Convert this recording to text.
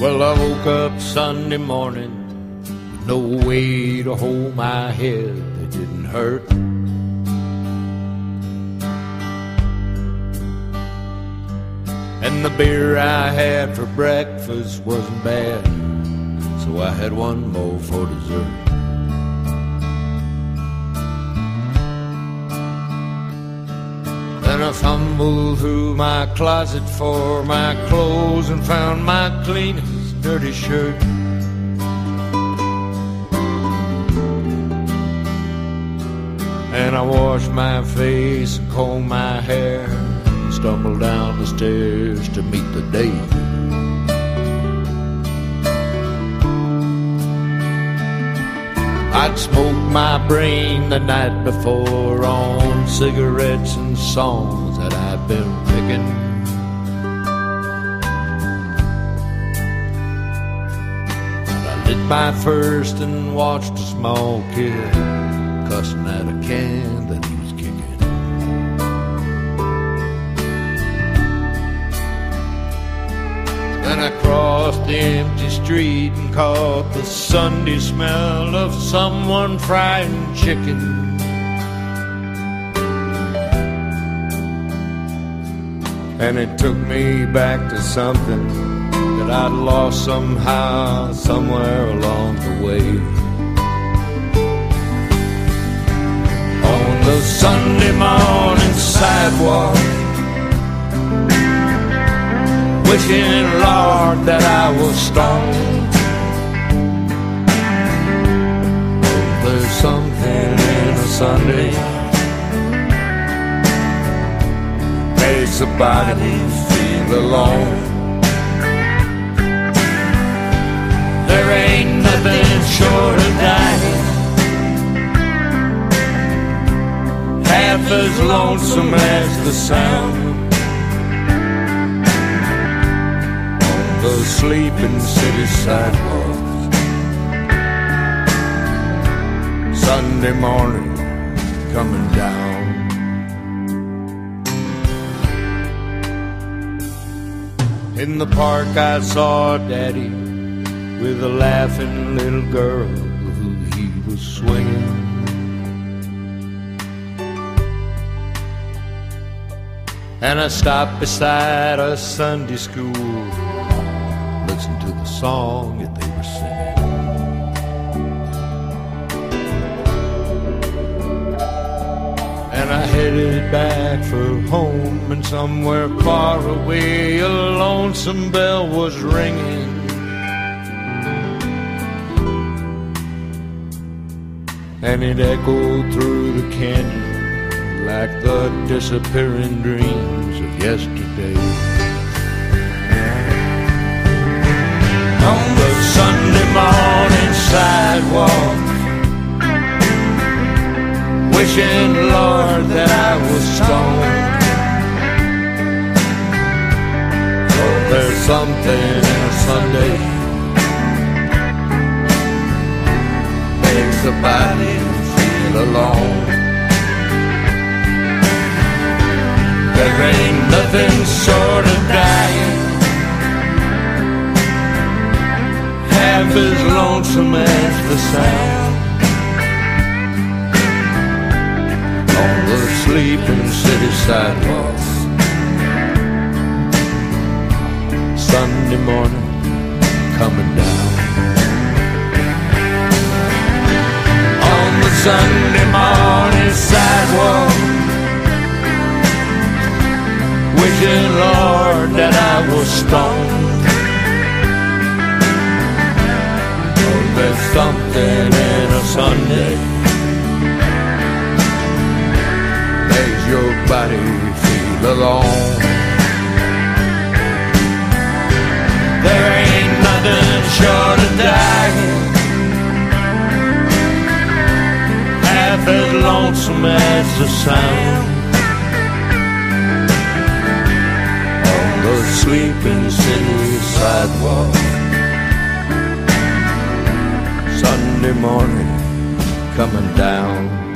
Well, I woke up Sunday morning no way to hold my head that didn't hurt. And the beer I had for breakfast wasn't bad, so I had one more for dessert. Then I fumbled through my closet for my clothes and found my cleanest dirty shirt. And I washed my face and combed my hair and stumbled down the stairs to meet the day. I'd smoked my brain the night before on cigarettes and songs that I'd been picking. I lit my first and watched a small kid cussing at a can that Then I crossed the empty street and caught the Sunday smell of someone frying chicken. And it took me back to something that I'd lost somehow, somewhere along the way. On the Sunday morning sidewalk wishing, Lord, that I was stoned. There's something in a Sunday makes a body feel alone. There ain't nothing short of dying. Half as lonesome as the sound. Sleeping city sidewalks. Sunday morning coming down. In the park, I saw Daddy with a laughing little girl who he was swinging. And I stopped beside a Sunday school listen to the song that they were singing. And I headed back for home, and somewhere far away, a lonesome bell was ringing. And it echoed through the canyon like the disappearing dreams of yesterday. Wishing, Lord, that I was stoned. Oh, there's something in a Sunday makes a body feel alone. There ain't nothing short of dying. half as lonesome as the sound sleeping city sidewalks. Sunday morning coming down on the Sunday morning sidewalk. Wishing, Lord, that I was stoned. there's something makes your body feel alone. There ain't nothing short of dying, half as lonesome as the sound on the sleeping city sidewalk. Sunday morning coming down.